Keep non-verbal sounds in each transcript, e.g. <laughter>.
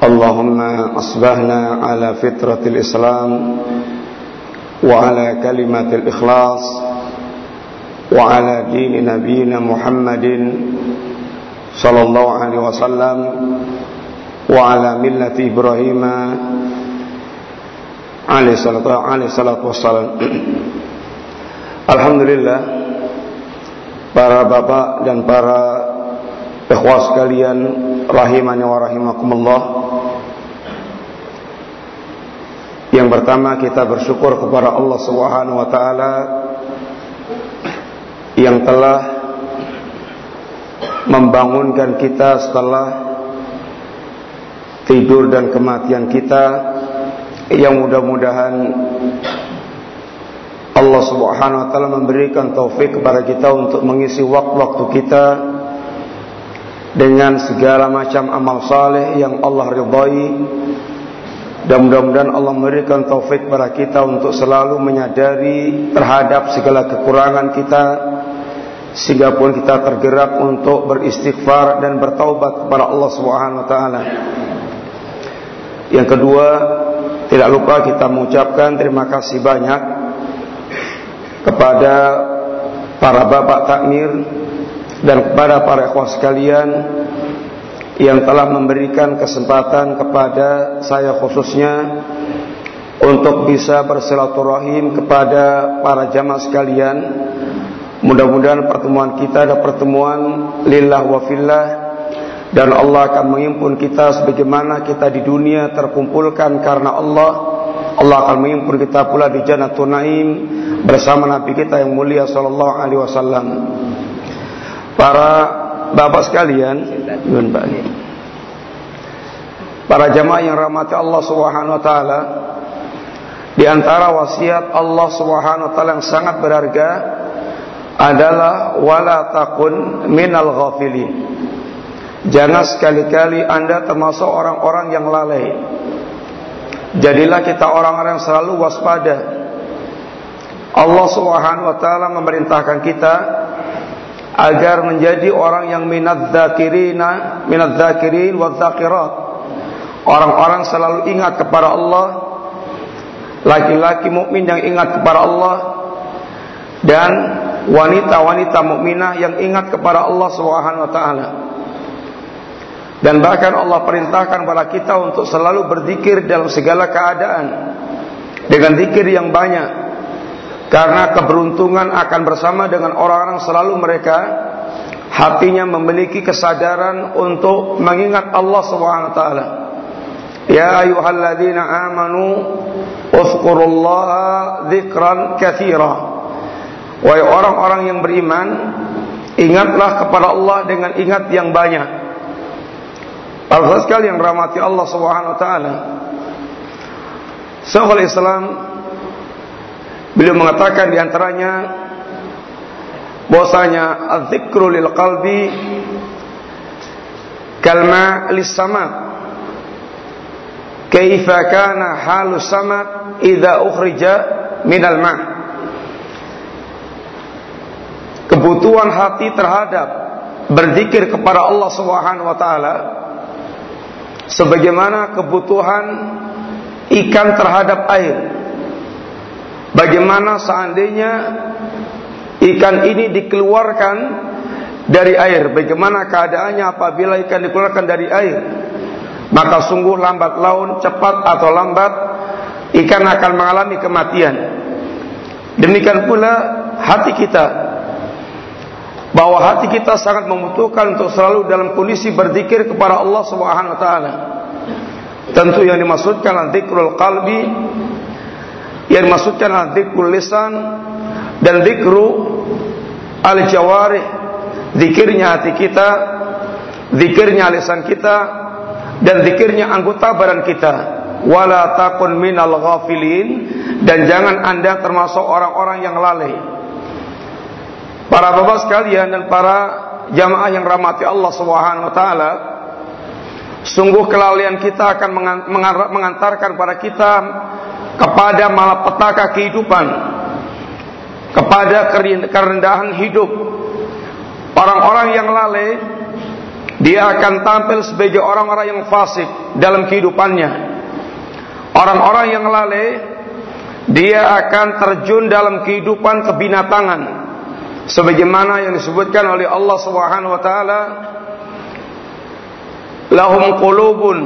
اللهم أصبحنا على فطرة الإسلام وعلى كلمة الإخلاص وعلى دين نبينا محمد صلى الله عليه وسلم وعلى ملة إبراهيم عليه الصلاة والسلام. الحمد لله para bapak dan para ikhwas kalian rahimani wa rahimakumullah. Pertama kita bersyukur kepada Allah Subhanahu wa taala yang telah membangunkan kita setelah tidur dan kematian kita. Yang mudah-mudahan Allah Subhanahu wa taala memberikan taufik kepada kita untuk mengisi waktu-waktu kita dengan segala macam amal saleh yang Allah ridhai dan mudah-mudahan Allah memberikan taufik kepada kita untuk selalu menyadari terhadap segala kekurangan kita sehingga pun kita tergerak untuk beristighfar dan bertaubat kepada Allah Subhanahu wa taala. Yang kedua, tidak lupa kita mengucapkan terima kasih banyak kepada para bapak takmir dan kepada para ikhwah sekalian yang telah memberikan kesempatan kepada saya khususnya untuk bisa bersilaturahim kepada para jamaah sekalian. Mudah-mudahan pertemuan kita adalah pertemuan lillah wa fillah dan Allah akan mengimpun kita sebagaimana kita di dunia terkumpulkan karena Allah. Allah akan mengimpun kita pula di Jannatul Naim bersama Nabi kita yang mulia sallallahu alaihi wasallam. Para Bapak sekalian, para jamaah yang rahmati Allah Subhanahu wa taala, di antara wasiat Allah Subhanahu wa taala yang sangat berharga adalah wala takun minal ghafilin. Jangan sekali-kali Anda termasuk orang-orang yang lalai. Jadilah kita orang-orang yang selalu waspada. Allah Subhanahu wa taala memerintahkan kita agar menjadi orang yang minat dzakirina minat dzakirin wa dzakirat orang-orang selalu ingat kepada Allah laki-laki mukmin yang ingat kepada Allah dan wanita-wanita mukminah yang ingat kepada Allah Subhanahu wa taala. Dan bahkan Allah perintahkan kepada kita untuk selalu berzikir dalam segala keadaan dengan zikir yang banyak karena keberuntungan akan bersama dengan orang-orang selalu mereka hatinya memiliki kesadaran untuk mengingat Allah taala. Ya ayyuhalladzina amanu uzkurullaha dzikran katsira. Wahai orang-orang yang beriman, ingatlah kepada Allah dengan ingat yang banyak. Para sekali yang rahmati Allah Subhanahu wa taala. Syekhul Islam Beliau mengatakan di antaranya bahwasanya az-zikru lil qalbi kalma lis sama kaifa kana halu sama idza ukhrija minal ma. Kebutuhan hati terhadap berzikir kepada Allah Subhanahu wa taala sebagaimana kebutuhan ikan terhadap air Bagaimana seandainya ikan ini dikeluarkan dari air? Bagaimana keadaannya apabila ikan dikeluarkan dari air? Maka sungguh lambat laun, cepat atau lambat, ikan akan mengalami kematian. Demikian pula hati kita. Bahwa hati kita sangat membutuhkan untuk selalu dalam kondisi berzikir kepada Allah Subhanahu wa taala. Tentu yang dimaksudkan zikrul qalbi yang dimaksudkan adalah zikrul lisan dan zikru al-jawarih. Zikirnya hati kita zikirnya lisan kita dan zikirnya anggota badan kita. Wala takun minal ghafilin. Dan jangan Anda termasuk orang-orang yang lalai. Para bapak sekalian dan para jamaah yang rahmati Allah Subhanahu wa taala, sungguh kelalaian kita akan mengantarkan para kita kepada malapetaka kehidupan, kepada kerendahan hidup. Orang-orang yang lalai dia akan tampil sebagai orang-orang yang fasik dalam kehidupannya. Orang-orang yang lalai dia akan terjun dalam kehidupan kebinatangan sebagaimana yang disebutkan oleh Allah Subhanahu wa taala lahum qulubun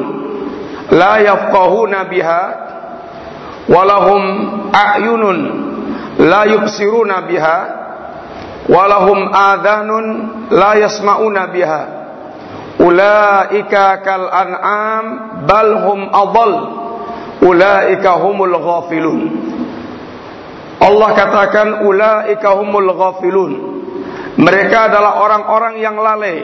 la yafqahuna biha wa lahum a'yunun la yubsiruna biha. Wa lahum adhanun la yasma'una biha. Ulaika kal an'am bal hum ulaika humul ghafilun. Allah katakan ulaika humul ghafilun. Mereka adalah orang-orang yang lalai.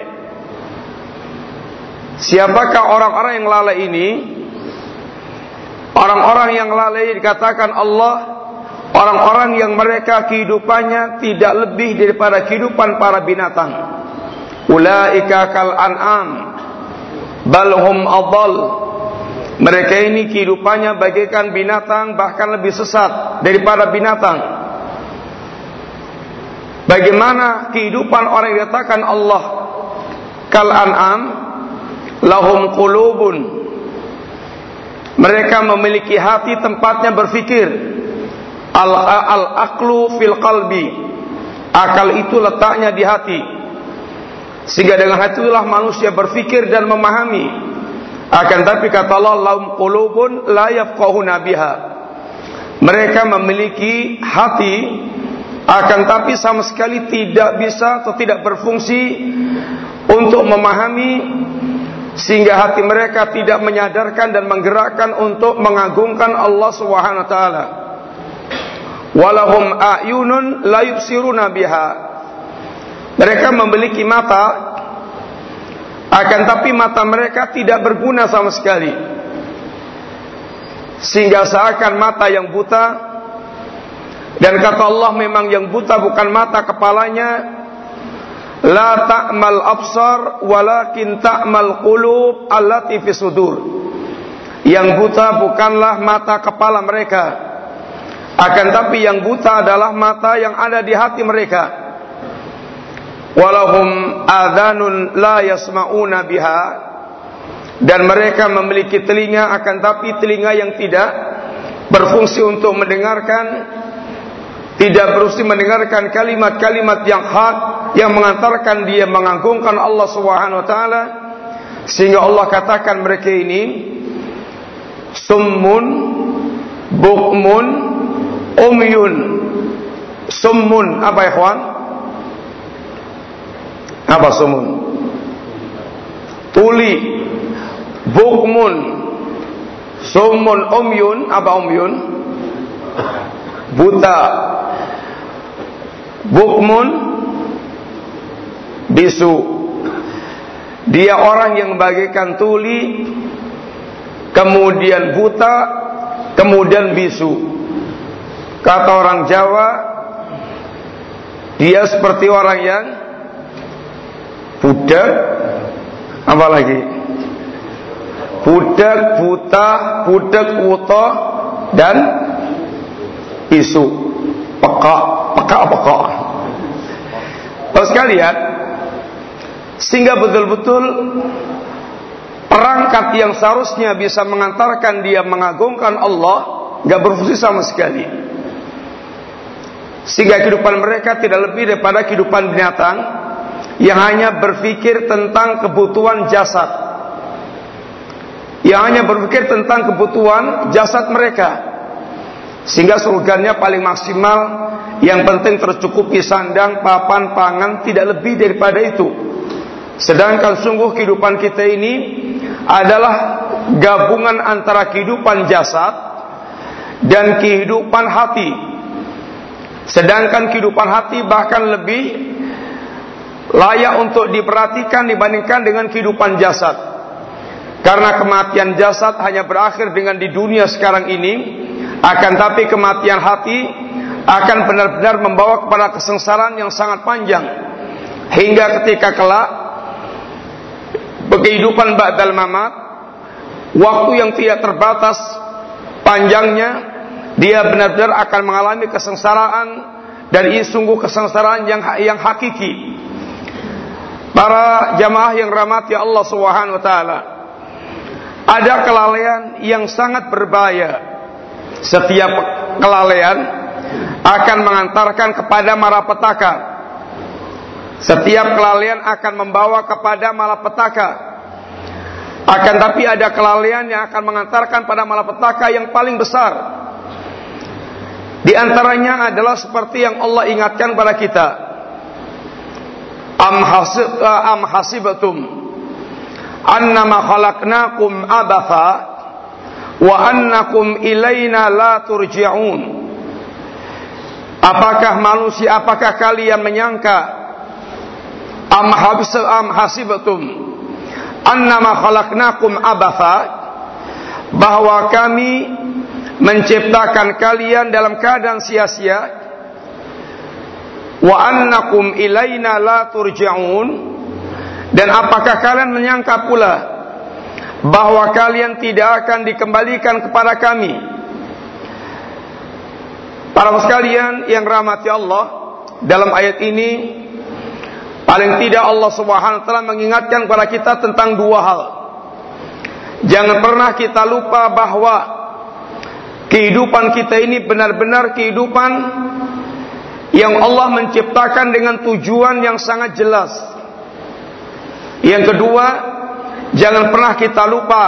Siapakah orang-orang yang lalai ini orang-orang yang lalai dikatakan Allah. Orang-orang yang mereka kehidupannya tidak lebih daripada kehidupan para binatang. Ulaika kal an'am bal hum adall. Mereka ini kehidupannya bagaikan binatang bahkan lebih sesat daripada binatang. Bagaimana kehidupan orang yang dikatakan Allah? Kal an'am lahum qulubun mereka memiliki hati tempatnya berfikir al al aklu fil qalbi. Akal itu letaknya di hati. Sehingga dengan itulah manusia berfikir dan memahami. Akan tapi kata Allah lahum qulubun la yafqahuna biha. Mereka memiliki hati akan tapi sama sekali tidak bisa atau tidak berfungsi untuk memahami sehingga hati mereka tidak menyadarkan dan menggerakkan untuk mengagungkan Allah Subhanahu wa taala. Walahum ayunun la yubsiruna biha. Mereka memiliki mata akan tapi mata mereka tidak berguna sama sekali. Sehingga seakan mata yang buta dan kata Allah memang yang buta bukan mata kepalanya la ta'mal absar walakin ta'mal qulub allati fi sudur. Yang buta bukanlah mata kepala mereka. Akan tapi yang buta adalah mata yang ada di hati mereka walahum adhanun la yasma'una biha dan mereka memiliki telinga akan tapi telinga yang tidak berfungsi untuk mendengarkan tidak berfungsi mendengarkan kalimat-kalimat yang hak yang mengantarkan dia mengagungkan Allah Subhanahu wa taala. Sehingga Allah katakan mereka ini summun bukmun umyun. Summun apa ya kawan apa sumun? Tuli, bukmun, sumun umyun, apa umyun? Buta, bukmun, bisu. Dia orang yang bagaikan tuli, kemudian buta, kemudian bisu. Kata orang Jawa, dia seperti orang yang budak apa lagi budak buta budak buta dan isu peka peka peka Terus sekalian sehingga betul-betul perangkat yang seharusnya bisa mengantarkan dia mengagungkan Allah nggak berfungsi sama sekali. Sehingga kehidupan mereka tidak lebih daripada kehidupan binatang yang hanya berpikir tentang kebutuhan jasad. Yang hanya berpikir tentang kebutuhan jasad mereka sehingga surganya paling maksimal yang penting tercukupi sandang, papan, pangan tidak lebih daripada itu sedangkan sungguh kehidupan kita ini adalah gabungan antara kehidupan jasad dan kehidupan hati sedangkan kehidupan hati bahkan lebih layak untuk diperhatikan dibandingkan dengan kehidupan jasad. Karena kematian jasad hanya berakhir dengan di dunia sekarang ini, akan tapi kematian hati akan benar-benar membawa kepada kesengsaraan yang sangat panjang hingga ketika kelak kehidupan ba'dal mamat waktu yang tidak terbatas panjangnya dia benar-benar akan mengalami kesengsaraan dan ini sungguh kesengsaraan yang yang hakiki. Para jamaah yang rahmati Allah Subhanahu wa taala. Ada kelalaian yang sangat berbahaya. Setiap kelalaian akan mengantarkan kepada malapetaka. Setiap kelalaian akan membawa kepada malapetaka. Akan tapi ada kelalaian yang akan mengantarkan pada malapetaka yang paling besar. Di antaranya adalah seperti yang Allah ingatkan pada kita. Am am hasibatum annama khalaqnakum abatha wa annakum ilaina la turja'un. Apakah manusia apakah kalian menyangka am habis am hasibatum annama khalaqnakum abatha bahwa kami menciptakan kalian dalam keadaan sia-sia wa annakum ilaina la turja'un dan apakah kalian menyangka pula bahwa kalian tidak akan dikembalikan kepada kami para sekalian yang rahmati Allah dalam ayat ini paling tidak Allah Subhanahu wa taala mengingatkan kepada kita tentang dua hal jangan pernah kita lupa bahwa Kehidupan kita ini benar-benar kehidupan yang Allah menciptakan dengan tujuan yang sangat jelas. Yang kedua, jangan pernah kita lupa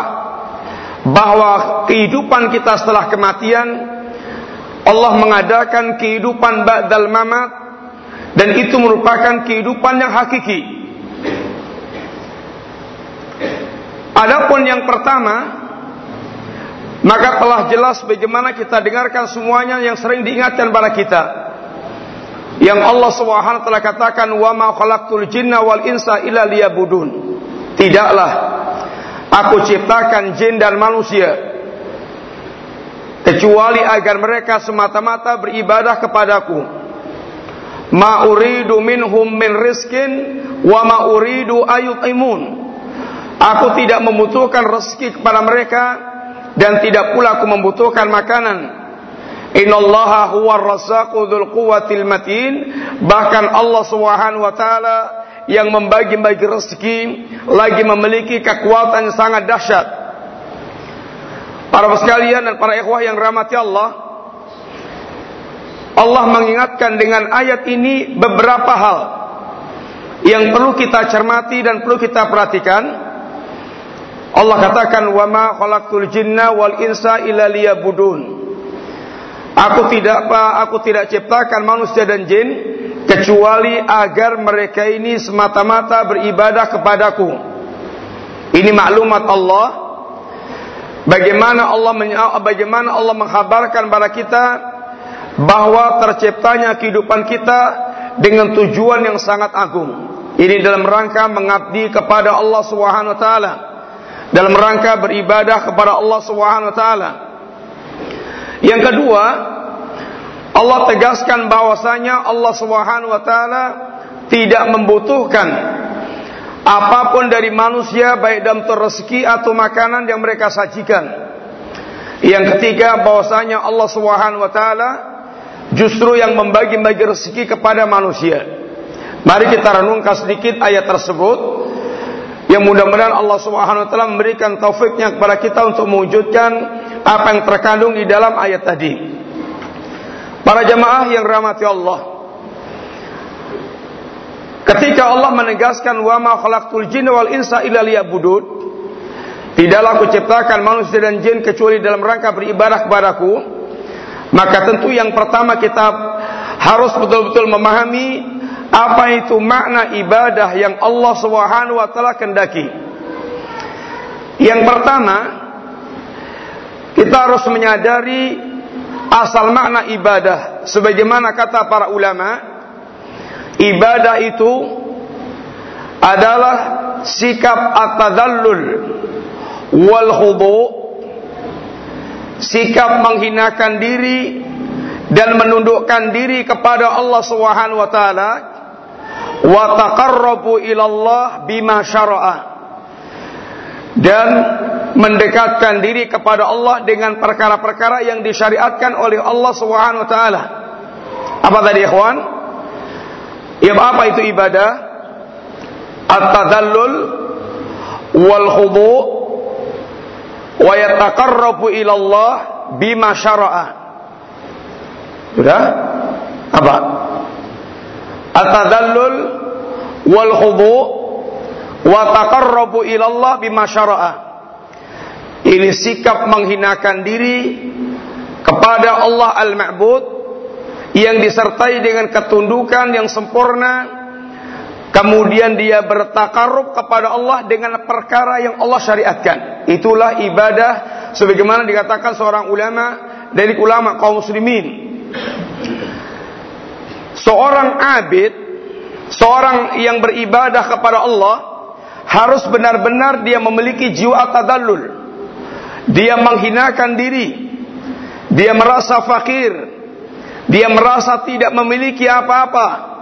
bahwa kehidupan kita setelah kematian Allah mengadakan kehidupan ba'dal mamat dan itu merupakan kehidupan yang hakiki. Adapun yang pertama, maka telah jelas bagaimana kita dengarkan semuanya yang sering diingatkan pada kita. Yang Allah Subhanahu telah katakan wa ma khalaqtul jinna wal insa illa liyabudun. Tidaklah aku ciptakan jin dan manusia kecuali agar mereka semata-mata beribadah kepadaku. Ma uridu minhum min rizkin wa ma uridu ayutimun. Aku tidak membutuhkan rezeki kepada mereka dan tidak pula aku membutuhkan makanan. Innallaha huwa razzaqu dzul matin. Bahkan Allah Subhanahu wa taala yang membagi-bagi rezeki lagi memiliki kekuatan yang sangat dahsyat. Para sekalian dan para ikhwah yang rahmati Allah, Allah mengingatkan dengan ayat ini beberapa hal yang perlu kita cermati dan perlu kita perhatikan Allah katakan wa ma khalaqtul jinna wal insa illa liyabudun. Aku tidak apa aku tidak ciptakan manusia dan jin kecuali agar mereka ini semata-mata beribadah kepadaku. Ini maklumat Allah bagaimana Allah bagaimana Allah menghabarkan kepada kita bahwa terciptanya kehidupan kita dengan tujuan yang sangat agung. Ini dalam rangka mengabdi kepada Allah taala dalam rangka beribadah kepada Allah taala. Yang kedua, Allah tegaskan bahwasanya Allah Subhanahu wa taala tidak membutuhkan apa pun dari manusia baik dalam rezeki atau makanan yang mereka sajikan. Yang ketiga bahwasanya Allah Subhanahu wa taala justru yang membagi-bagi rezeki kepada manusia. Mari kita renungkan sedikit ayat tersebut yang mudah-mudahan Allah Subhanahu wa taala memberikan taufiknya kepada kita untuk mewujudkan apa yang terkandung di dalam ayat tadi. Para jemaah yang rahmati Allah. Ketika Allah menegaskan wa ma khalaqtul jinna wal insa illa liya'budun, tidaklah aku ciptakan manusia dan jin kecuali dalam rangka beribadah kepadaku, maka tentu yang pertama kita harus betul-betul memahami apa itu makna ibadah yang Allah Subhanahu wa taala kendaki? Yang pertama, kita harus menyadari asal makna ibadah. Sebagaimana kata para ulama, ibadah itu adalah sikap at-tadallul wal khudu sikap menghinakan diri dan menundukkan diri kepada Allah Subhanahu wa taala wa taqarrabu ila Allah bima syara'a. Dan mendekatkan diri kepada Allah dengan perkara-perkara yang disyariatkan oleh Allah Subhanahu wa taala. Apa tadi ikhwan? Ya apa itu ibadah? At-tadallul wal khudu' wa yataqarrabu ila Allah bima syara'a. Sudah? Apa? At-tadallul wal khudu wa taqarrabu ila Allah bima syara'a. Ini sikap menghinakan diri kepada Allah Al-Ma'bud yang disertai dengan ketundukan yang sempurna. Kemudian dia bertakarub kepada Allah dengan perkara yang Allah syariatkan. Itulah ibadah sebagaimana dikatakan seorang ulama dari ulama kaum muslimin. Seorang abid, seorang yang beribadah kepada Allah harus benar-benar dia memiliki jiwa tadallul. Dia menghinakan diri. Dia merasa fakir. Dia merasa tidak memiliki apa-apa.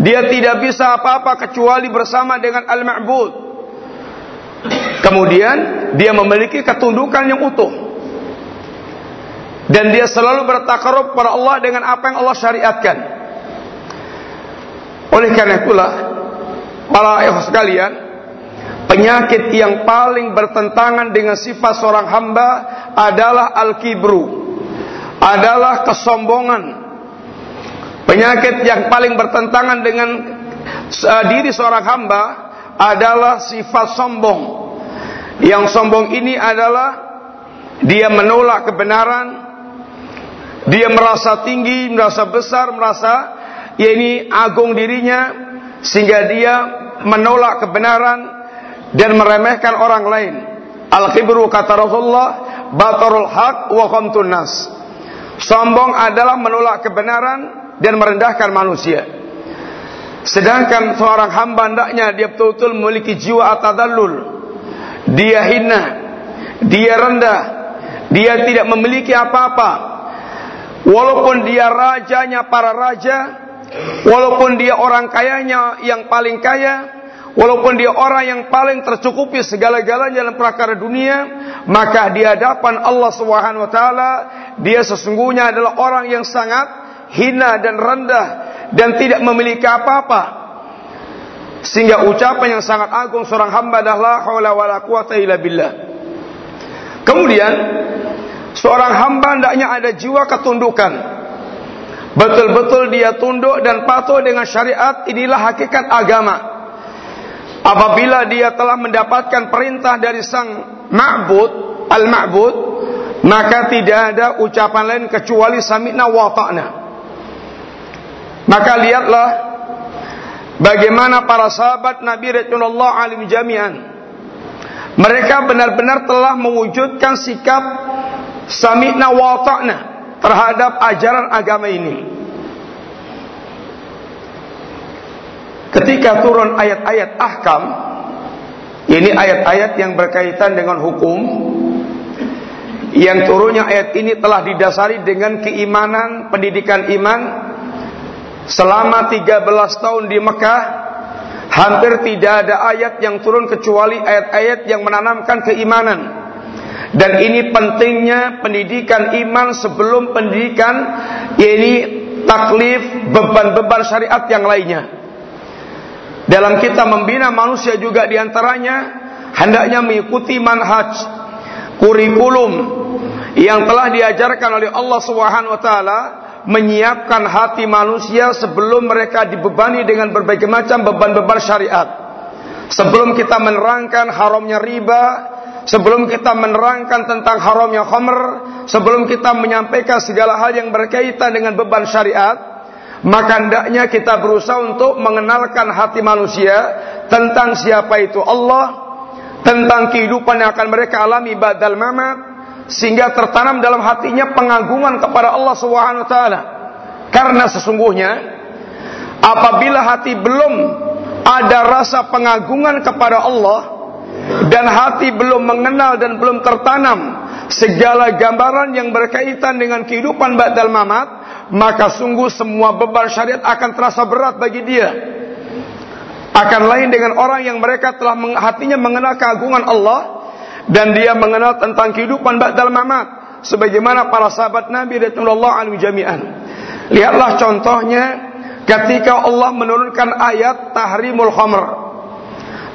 Dia tidak bisa apa-apa kecuali bersama dengan Al-Ma'bud. Kemudian dia memiliki ketundukan yang utuh dan dia selalu bertakarub kepada Allah dengan apa yang Allah syariatkan. Oleh karena itulah para ayah sekalian, penyakit yang paling bertentangan dengan sifat seorang hamba adalah al-kibru, adalah kesombongan. Penyakit yang paling bertentangan dengan diri seorang hamba adalah sifat sombong. Yang sombong ini adalah dia menolak kebenaran, dia merasa tinggi, merasa besar, merasa ya ini agung dirinya sehingga dia menolak kebenaran dan meremehkan orang lain. Al-kibru kata Rasulullah, batarul haq wa khamtun nas. Sombong adalah menolak kebenaran dan merendahkan manusia. Sedangkan seorang hamba hendaknya dia betul-betul memiliki jiwa atadallul. Dia hina, dia rendah, dia tidak memiliki apa-apa Walaupun dia rajanya para raja, walaupun dia orang kayanya yang paling kaya, walaupun dia orang yang paling tercukupi segala-galanya dalam perkara dunia, maka di hadapan Allah Subhanahu wa taala dia sesungguhnya adalah orang yang sangat hina dan rendah dan tidak memiliki apa-apa. Sehingga ucapan yang sangat agung seorang hamba adalah haula wala quwata illa billah. Kemudian Seorang hamba hendaknya ada jiwa ketundukan. Betul-betul dia tunduk dan patuh dengan syariat. Inilah hakikat agama. Apabila dia telah mendapatkan perintah dari sang ma'bud, al-ma'bud, maka tidak ada ucapan lain kecuali sami'na wa ta'na. Maka lihatlah bagaimana para sahabat Nabi Rasulullah alim jami'an. Mereka benar-benar telah mewujudkan sikap sami'na wa ta'na terhadap ajaran agama ini. Ketika turun ayat-ayat ahkam, ini ayat-ayat yang berkaitan dengan hukum, yang turunnya ayat ini telah didasari dengan keimanan, pendidikan iman, selama 13 tahun di Mekah, hampir tidak ada ayat yang turun kecuali ayat-ayat yang menanamkan keimanan. Dan ini pentingnya pendidikan iman sebelum pendidikan ini taklif beban-beban syariat yang lainnya. Dalam kita membina manusia juga di antaranya hendaknya mengikuti manhaj kurikulum yang telah diajarkan oleh Allah Subhanahu wa taala menyiapkan hati manusia sebelum mereka dibebani dengan berbagai macam beban-beban syariat. Sebelum kita menerangkan haramnya riba, sebelum kita menerangkan tentang haramnya khamr, sebelum kita menyampaikan segala hal yang berkaitan dengan beban syariat, maka hendaknya kita berusaha untuk mengenalkan hati manusia tentang siapa itu Allah, tentang kehidupan yang akan mereka alami badal mamat, sehingga tertanam dalam hatinya pengagungan kepada Allah Subhanahu taala. Karena sesungguhnya apabila hati belum ada rasa pengagungan kepada Allah, dan hati belum mengenal dan belum tertanam segala gambaran yang berkaitan dengan kehidupan ba'dal mamat, maka sungguh semua beban syariat akan terasa berat bagi dia. Akan lain dengan orang yang mereka telah hatinya mengenal keagungan Allah dan dia mengenal tentang kehidupan ba'dal mamat sebagaimana para sahabat Nabi radhiyallahu anhu jami'an. Lihatlah contohnya ketika Allah menurunkan ayat tahrimul khamr.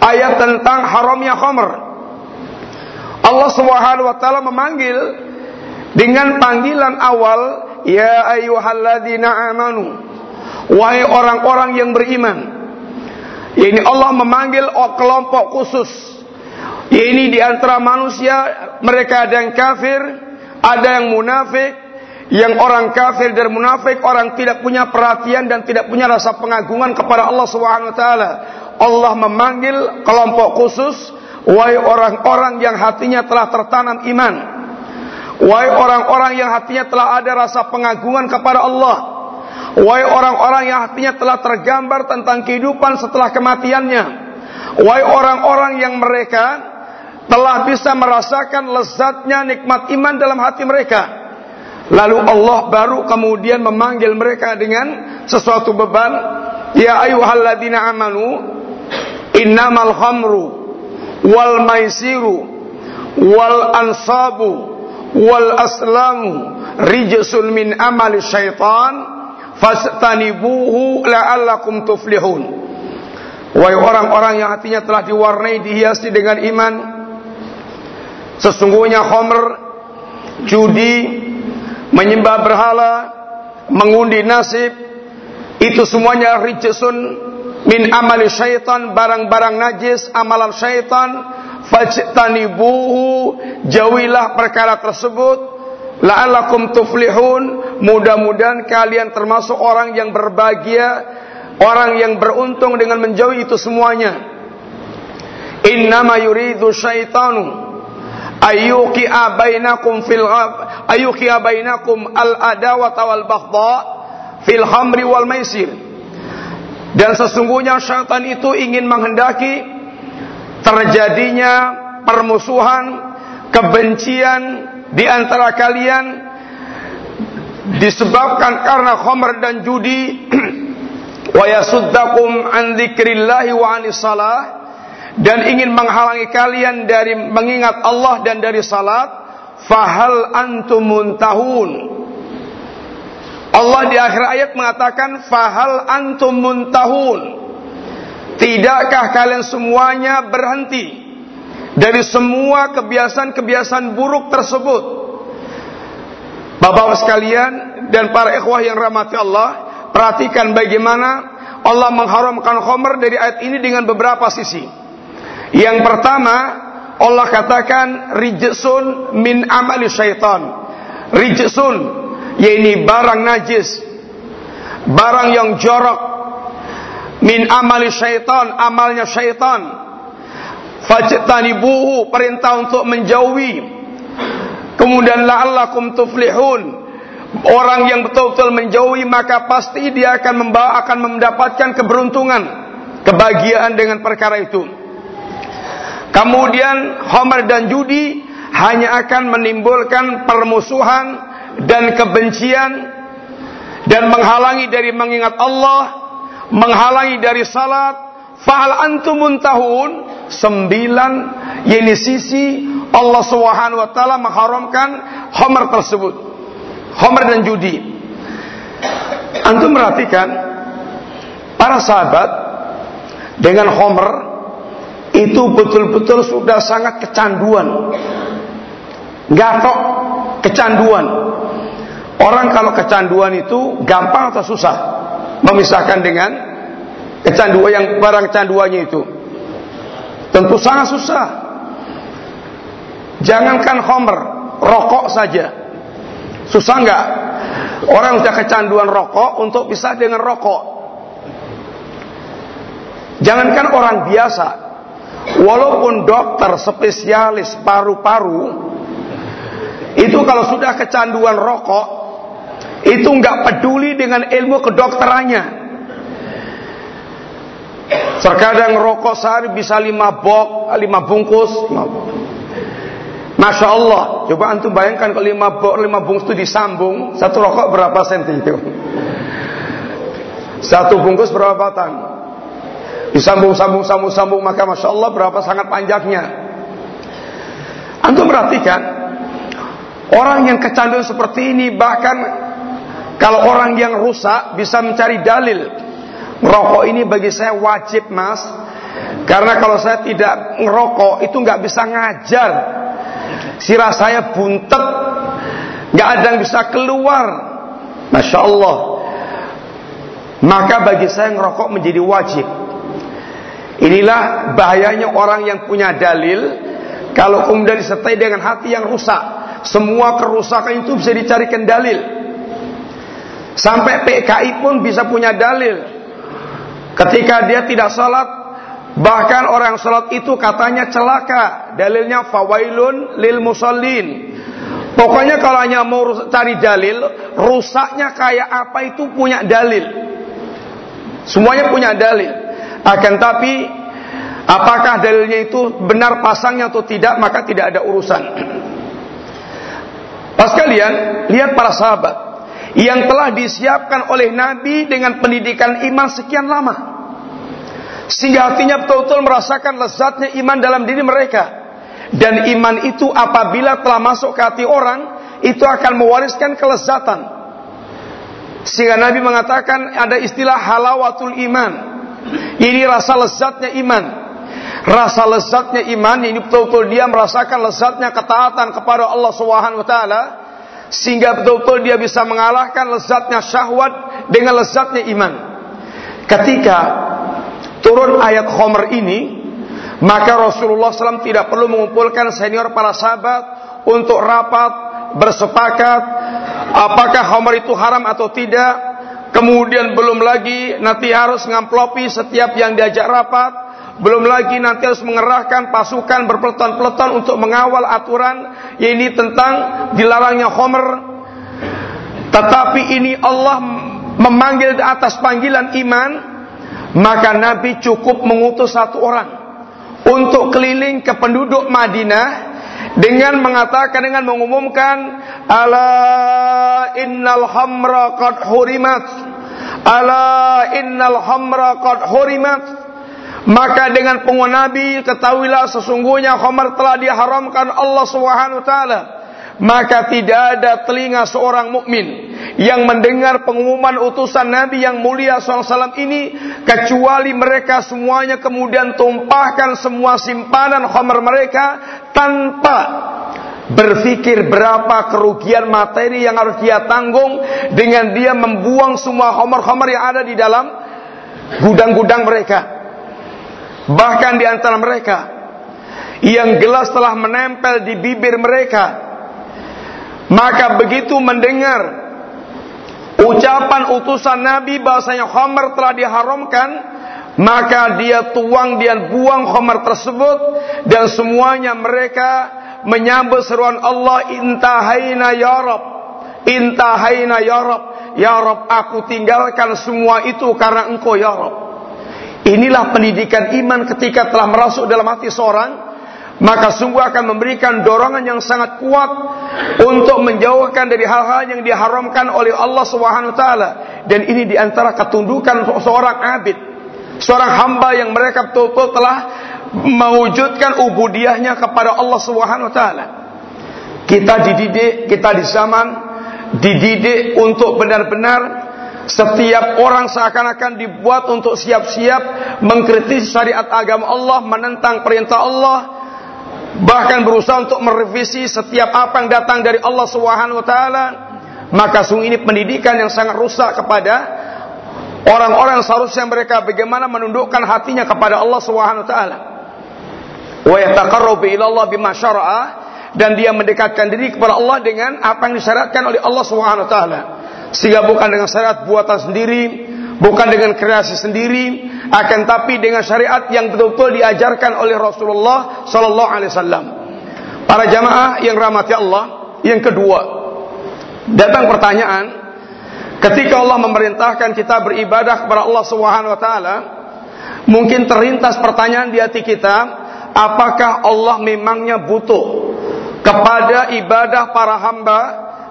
Ayat tentang haramnya khamr. Allah Subhanahu wa taala memanggil dengan panggilan awal ya ayyuhalladzina amanu wahai orang-orang yang beriman. Ini Allah memanggil kelompok khusus. Ini di antara manusia mereka ada yang kafir, ada yang munafik, yang orang kafir dan munafik orang tidak punya perhatian dan tidak punya rasa pengagungan kepada Allah Subhanahu wa taala. Allah memanggil kelompok khusus wahai orang-orang yang hatinya telah tertanam iman. Wahai orang-orang yang hatinya telah ada rasa pengagungan kepada Allah. Wahai orang-orang yang hatinya telah tergambar tentang kehidupan setelah kematiannya. Wahai orang-orang yang mereka telah bisa merasakan lezatnya nikmat iman dalam hati mereka. Lalu Allah baru kemudian memanggil mereka dengan sesuatu beban. Ya ayuhalladzina amanu innamal khamru wal maisiru wal ansabu wal aslamu rijsun min amali syaitan fastanibuhu la'allakum tuflihun. Wahai orang-orang yang hatinya telah diwarnai dihiasi dengan iman, sesungguhnya khomer, judi, menyembah berhala, mengundi nasib, itu semuanya rijsun min amali syaitan, barang-barang najis, amalan syaitan, fajtanibuhu, jauhilah perkara tersebut, la'allakum tuflihun. Mudah-mudahan kalian termasuk orang yang berbahagia orang yang beruntung dengan menjauhi itu semuanya. Innama yuridu syaitanu ayyuki bainakum fil ayyuki bainakum al adawata wal baghdha fil khamri wal maisir dan sesungguhnya syaitan itu ingin menghendaki terjadinya permusuhan kebencian di antara kalian disebabkan karena khamr dan judi. <clears throat> Wa yasuddakum an dzikrillahi wa anis salah. Dan ingin menghalangi kalian dari mengingat Allah dan dari salat. Fahal antum muntahun Allah di akhir ayat mengatakan fahal antum muntahun tidakkah kalian semuanya berhenti dari semua kebiasaan-kebiasaan buruk tersebut. Bapak-bapak sekalian dan para ikhwah yang rahmati Allah, perhatikan bagaimana Allah mengharamkan khamr dari ayat ini dengan beberapa sisi. Yang pertama, Allah katakan rijsun min amali syaitan. Rijsun, yaitu barang najis, barang yang jorok. Min amali syaitan, amalnya syaitan. Fajtanibuhu perintah untuk menjauhi. Kemudian la'allakum tuflihun. Orang yang betul-betul menjauhi maka pasti dia akan membawa akan mendapatkan keberuntungan. Kebahagiaan dengan perkara itu. Kemudian homer dan judi hanya akan menimbulkan permusuhan dan kebencian dan menghalangi dari mengingat Allah menghalangi dari salat fa'al antum muntahun sembilan yaitu sisi Allah Subhanahu wa taala mengharamkan homer tersebut. Homer dan judi. Antum perhatikan para sahabat dengan homer itu betul-betul sudah sangat kecanduan. Gatok kecanduan. Orang kalau kecanduan itu gampang atau susah memisahkan dengan kecanduan yang barang kecanduannya itu. Tentu sangat susah. Jangankan homer, rokok saja. Susah enggak? Orang sudah kecanduan rokok untuk bisa dengan rokok. Jangankan orang biasa, walaupun dokter spesialis paru-paru, itu kalau sudah kecanduan rokok, itu enggak peduli dengan ilmu kedokterannya. Terkadang rokok sehari bisa lima bok, lima bungkus. Masya Allah. Coba antum bayangkan kalau lima bok, lima bungkus itu disambung, satu rokok berapa senti itu? Satu bungkus berapa batang? Disambung, sambung, sambung, sambung, maka Masya Allah berapa sangat panjangnya. Antum perhatikan, orang yang kecanduan seperti ini bahkan kalau orang yang rusak bisa mencari dalil. Rokok ini bagi saya wajib mas. Karena kalau saya tidak ngerokok Itu nggak bisa ngajar. Sirah saya buntet. Nggak ada yang bisa keluar. Masya Allah. Maka bagi saya ngerokok menjadi wajib. Inilah bahayanya orang yang punya dalil. Kalau kemudian disertai dengan hati yang rusak Semua kerusakan itu bisa dicarikan dalil Sampai PKI pun bisa punya dalil Ketika dia tidak salat, bahkan orang salat itu katanya celaka. Dalilnya fawailun lil musallin. Pokoknya kalau hanya mau cari dalil, rusaknya kayak apa itu punya dalil. Semuanya punya dalil. Akan tapi apakah dalilnya itu benar pasangnya atau tidak, maka tidak ada urusan. Pas kalian lihat para sahabat yang telah disiapkan oleh Nabi dengan pendidikan iman sekian lama. Sehingga hatinya betul-betul merasakan lezatnya iman dalam diri mereka. Dan iman itu apabila telah masuk ke hati orang, itu akan mewariskan kelezatan. Sehingga Nabi mengatakan ada istilah halawatul iman. Ini rasa lezatnya iman. Rasa lezatnya iman ini betul-betul dia merasakan lezatnya ketaatan kepada Allah Subhanahu wa taala sehingga betul-betul dia bisa mengalahkan lezatnya syahwat dengan lezatnya iman. Ketika turun ayat Khomer ini, maka Rasulullah SAW tidak perlu mengumpulkan senior para sahabat untuk rapat bersepakat apakah Khomer itu haram atau tidak. Kemudian belum lagi nanti harus ngamplopi setiap yang diajak rapat belum lagi nanti harus mengerahkan pasukan berpeleton-peleton untuk mengawal aturan ini tentang dilarangnya homer. Tetapi ini Allah memanggil di atas panggilan iman, maka Nabi cukup mengutus satu orang untuk keliling ke penduduk Madinah dengan mengatakan dengan mengumumkan ala innal hamra qad hurimat ala innal hamra qad hurimat maka dengan pengumuman Nabi ketahuilah sesungguhnya khamar telah diharamkan Allah Subhanahu taala. Maka tidak ada telinga seorang mukmin yang mendengar pengumuman utusan Nabi yang mulia SAW ini kecuali mereka semuanya kemudian tumpahkan semua simpanan khamar mereka tanpa berpikir berapa kerugian materi yang harus dia tanggung dengan dia membuang semua khamar-khamar yang ada di dalam gudang-gudang mereka. Bahkan di antara mereka yang gelas telah menempel di bibir mereka. Maka begitu mendengar ucapan utusan Nabi bahasanya khamar telah diharamkan, maka dia tuang dia buang khamar tersebut dan semuanya mereka menyambut seruan Allah intahaina ya Rab intahaina ya Rab ya Rab aku tinggalkan semua itu karena engkau ya Rab Inilah pendidikan iman ketika telah merasuk dalam hati seorang maka sungguh akan memberikan dorongan yang sangat kuat untuk menjauhkan dari hal-hal yang diharamkan oleh Allah taala. Dan ini di antara ketundukan seorang abid seorang hamba yang mereka betul-betul telah mewujudkan ubudiahnya kepada Allah taala. Kita dididik kita di zaman dididik untuk benar-benar setiap orang seakan-akan dibuat untuk siap-siap mengkritisi syariat agama Allah, menentang perintah Allah, bahkan berusaha untuk merevisi setiap apa yang datang dari Allah Subhanahu wa taala. Maka sungguh ini pendidikan yang sangat rusak kepada orang-orang seharusnya mereka bagaimana menundukkan hatinya kepada Allah Subhanahu wa taala. Wa yataqarrabu ila Allah bima syara'a dan dia mendekatkan diri kepada Allah dengan apa yang disyaratkan oleh Allah Subhanahu wa taala. Sehingga bukan dengan syariat buatan sendiri, bukan dengan kreasi sendiri, akan tapi dengan syariat yang betul-betul diajarkan oleh Rasulullah sallallahu alaihi wasallam. Para jamaah yang rahmati Allah, yang kedua, datang pertanyaan, ketika Allah memerintahkan kita beribadah kepada Allah Subhanahu wa taala, Mungkin terlintas pertanyaan di hati kita, apakah Allah memangnya butuh kepada ibadah para hamba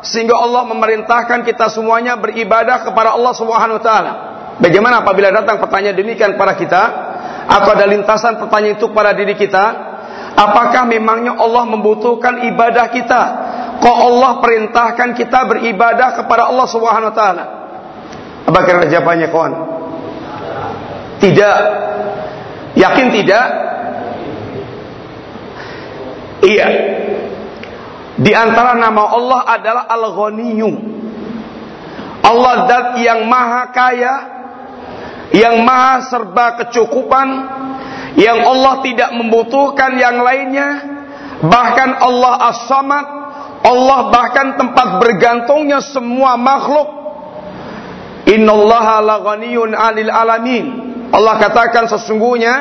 sehingga Allah memerintahkan kita semuanya beribadah kepada Allah Subhanahu wa taala. Bagaimana apabila datang pertanyaan demikian kepada kita atau ada lintasan pertanyaan itu kepada diri kita, apakah memangnya Allah membutuhkan ibadah kita? Kok Allah perintahkan kita beribadah kepada Allah Subhanahu wa taala? Apa kira jawabannya kawan? Tidak. Yakin tidak? Iya. Di antara nama Allah adalah Al-Ghaniyyu. Allah zat yang maha kaya, yang maha serba kecukupan, yang Allah tidak membutuhkan yang lainnya, bahkan Allah As-Samad, Allah bahkan tempat bergantungnya semua makhluk. Innallaha laghaniyun 'anil alamin. Allah katakan sesungguhnya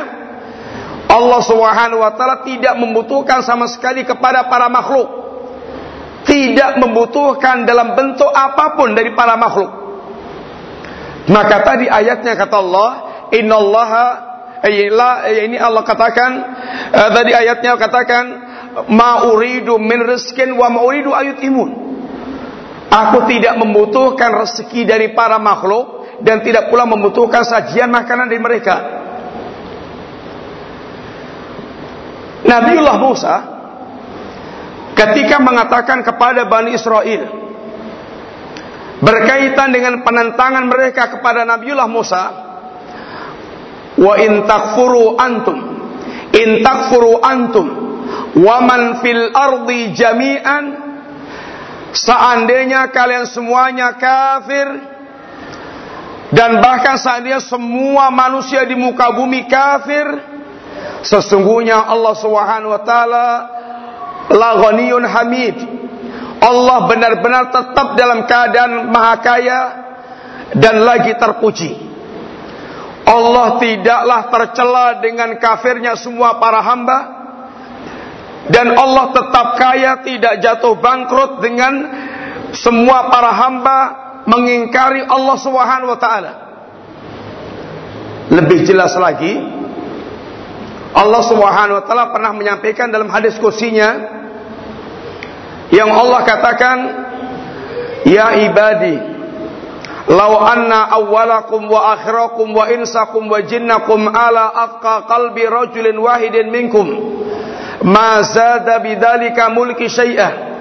Allah Subhanahu wa taala tidak membutuhkan sama sekali kepada para makhluk tidak membutuhkan dalam bentuk apa pun dari para makhluk. Maka tadi ayatnya kata Allah, innallaha eh, eh, ini Allah katakan uh, tadi ayatnya katakan ma uridu min rizkin wa ma uridu imun. Aku tidak membutuhkan rezeki dari para makhluk dan tidak pula membutuhkan sajian makanan dari mereka. Nabiullah Musa ketika mengatakan kepada Bani Israel berkaitan dengan penentangan mereka kepada Nabiullah Musa wa in takfuru antum in takfuru antum wa man fil ardi jami'an seandainya kalian semuanya kafir dan bahkan seandainya semua manusia di muka bumi kafir sesungguhnya Allah Subhanahu wa taala la ghaniyun hamid. Allah benar-benar tetap dalam keadaan maha kaya dan lagi terpuji. Allah tidaklah tercela dengan kafirnya semua para hamba dan Allah tetap kaya tidak jatuh bangkrut dengan semua para hamba mengingkari Allah Subhanahu. Lebih jelas lagi, Allah Subhanahu wa taala pernah menyampaikan dalam hadis kursinya yang Allah katakan ya ibadi law anna awwalakum wa akhirakum wa insakum wa jinnakum ala aqqa qalbi rajulin wahidin minkum ma zada bidzalika mulki syai'ah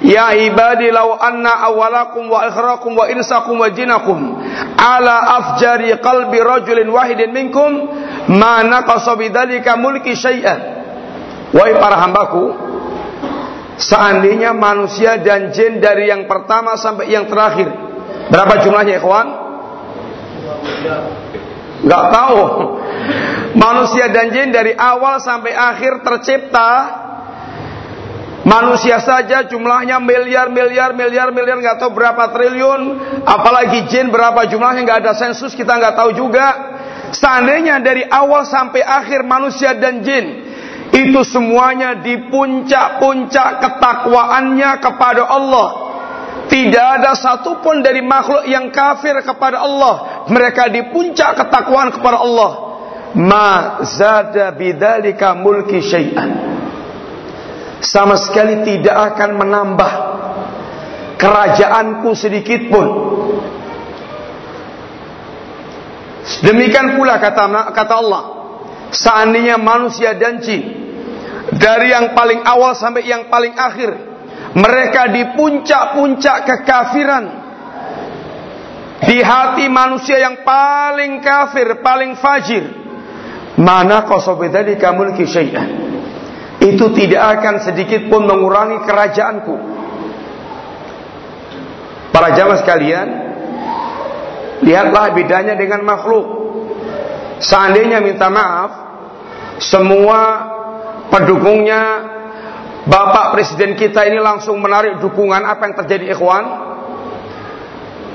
Ya ibadi law anna awwalakum wa akhirakum wa insakum wa jinnakum ala afjari qalbi rajulin wahidin minkum ma naqasa bidzalika mulki syai'an Wahai para hambaku Seandainya manusia dan jin dari yang pertama sampai yang terakhir. Berapa jumlahnya ikhwan? Gak tahu. Manusia dan jin dari awal sampai akhir tercipta. Manusia saja jumlahnya miliar, miliar, miliar, miliar. Gak tahu berapa triliun. Apalagi jin berapa jumlahnya. Gak ada sensus kita gak tahu juga. Seandainya dari awal sampai akhir manusia dan jin itu semuanya di puncak-puncak ketakwaannya kepada Allah. Tidak ada satupun dari makhluk yang kafir kepada Allah. Mereka di puncak ketakwaan kepada Allah. Ma zada bidalika mulki syai'an. Sama sekali tidak akan menambah kerajaanku sedikit pun. Demikian pula kata kata Allah. Seandainya manusia dan jin dari yang paling awal sampai yang paling akhir mereka di puncak-puncak kekafiran di hati manusia yang paling kafir paling fajir mana di kamu syai'an itu tidak akan sedikit pun mengurangi kerajaanku. Para jamaah sekalian lihatlah bedanya dengan makhluk. Seandainya minta maaf semua pendukungnya Bapak Presiden kita ini langsung menarik dukungan apa yang terjadi ikhwan.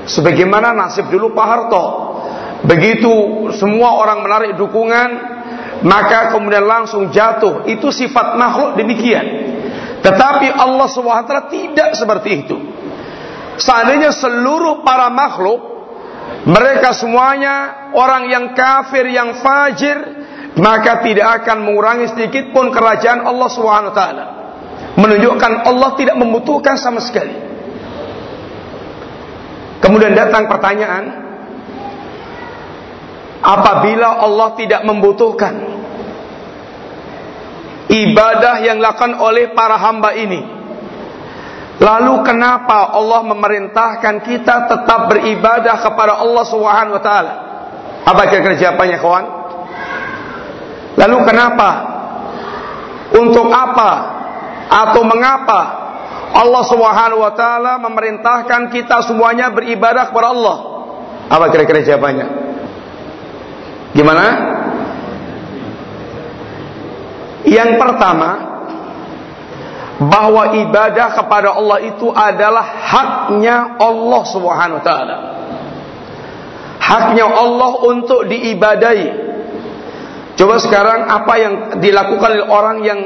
Sebagaimana nasib dulu Pak Harto. Begitu semua orang menarik dukungan maka kemudian langsung jatuh itu sifat makhluk demikian tetapi Allah SWT tidak seperti itu seandainya seluruh para makhluk Mereka semuanya orang yang kafir, yang fajir, maka tidak akan mengurangi sedikit pun kerajaan Allah taala. Menunjukkan Allah tidak membutuhkan sama sekali. Kemudian datang pertanyaan, apabila Allah tidak membutuhkan ibadah yang dilakukan oleh para hamba ini, Lalu kenapa Allah memerintahkan kita tetap beribadah kepada Allah Subhanahu wa taala? Apa kira-kira jawabannya, kawan? Lalu kenapa? Untuk apa? Atau mengapa Allah Subhanahu wa taala memerintahkan kita semuanya beribadah kepada Allah? Apa kira-kira jawabannya? Gimana? Yang pertama, bahwa ibadah kepada Allah itu adalah haknya Allah Subhanahu wa taala. Haknya Allah untuk diibadai. Coba sekarang apa yang dilakukan oleh orang yang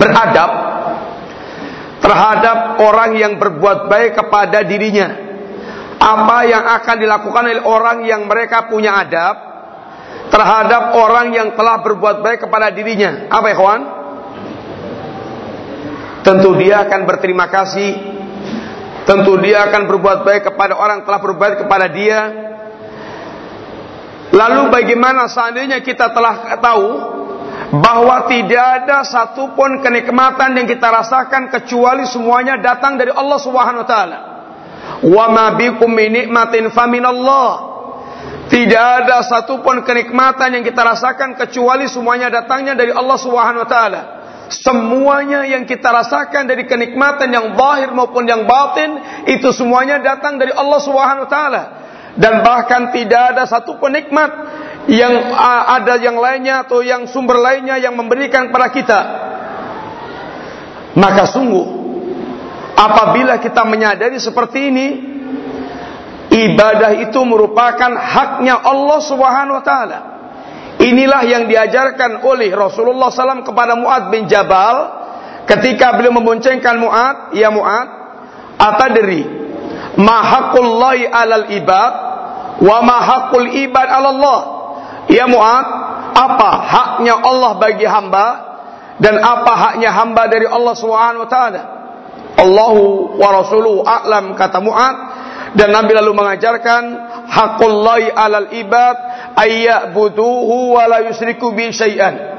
beradab terhadap orang yang berbuat baik kepada dirinya. Apa yang akan dilakukan oleh orang yang mereka punya adab terhadap orang yang telah berbuat baik kepada dirinya? Apa ya kawan? tentu dia akan berterima kasih tentu dia akan berbuat baik kepada orang telah berbuat kepada dia lalu bagaimana seandainya kita telah tahu bahwa tidak ada satupun kenikmatan yang kita rasakan kecuali semuanya datang dari Allah Subhanahu wa taala wa ma bikum min nikmatin faminallah tidak ada satupun kenikmatan yang kita rasakan kecuali semuanya datangnya dari Allah Subhanahu wa taala Semuanya yang kita rasakan dari kenikmatan yang zahir maupun yang batin itu semuanya datang dari Allah Subhanahu wa taala. Dan bahkan tidak ada satu penikmat yang ada yang lainnya atau yang sumber lainnya yang memberikan kepada kita. Maka sungguh apabila kita menyadari seperti ini ibadah itu merupakan haknya Allah Subhanahu wa taala. Inilah yang diajarkan oleh Rasulullah SAW kepada Mu'ad bin Jabal ketika beliau memboncengkan Mu'ad, ya Mu'ad, atadri ma haqqullahi 'alal ibad wa ma haqqul ibad 'ala Allah. Ya Mu'ad, apa haknya Allah bagi hamba dan apa haknya hamba dari Allah taala? Allahu wa rasuluhu a'lam kata Mu'ad dan Nabi lalu mengajarkan haqullahi 'alal ibad ayyabuduhu wa la yusriku bi syai'an.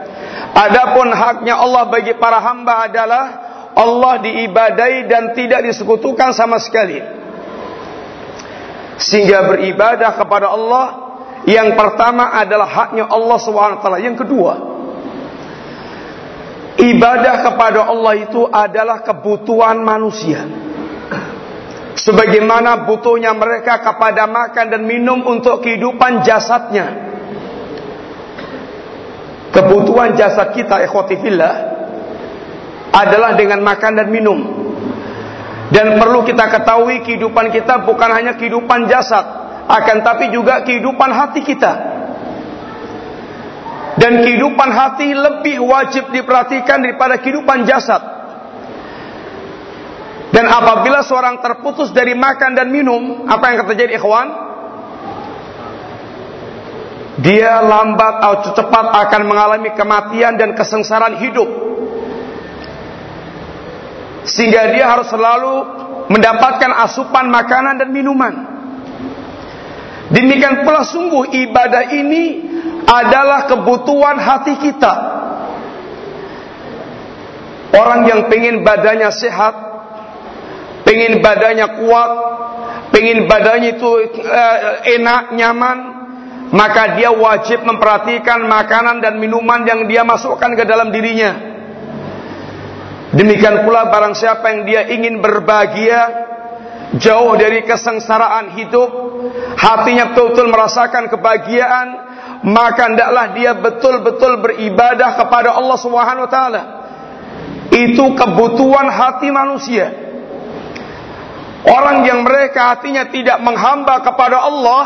Adapun haknya Allah bagi para hamba adalah Allah diibadai dan tidak disekutukan sama sekali. Sehingga beribadah kepada Allah yang pertama adalah haknya Allah SWT. Yang kedua, ibadah kepada Allah itu adalah kebutuhan manusia sebagaimana butuhnya mereka kepada makan dan minum untuk kehidupan jasadnya. Kebutuhan jasad kita ikhwati adalah dengan makan dan minum. Dan perlu kita ketahui kehidupan kita bukan hanya kehidupan jasad, akan tapi juga kehidupan hati kita. Dan kehidupan hati lebih wajib diperhatikan daripada kehidupan jasad. Dan apabila seorang terputus dari makan dan minum, apa yang terjadi ikhwan? Dia lambat atau cepat akan mengalami kematian dan kesengsaraan hidup. Sehingga dia harus selalu mendapatkan asupan makanan dan minuman. Demikian pula sungguh ibadah ini adalah kebutuhan hati kita. Orang yang pengen badannya sehat, pengen badannya kuat, pengen badannya itu uh, enak, nyaman, maka dia wajib memperhatikan makanan dan minuman yang dia masukkan ke dalam dirinya. Demikian pula barang siapa yang dia ingin berbahagia, jauh dari kesengsaraan hidup, hatinya betul-betul merasakan kebahagiaan, maka hendaklah dia betul-betul beribadah kepada Allah Subhanahu wa taala. Itu kebutuhan hati manusia. Orang yang mereka hatinya tidak menghamba kepada Allah,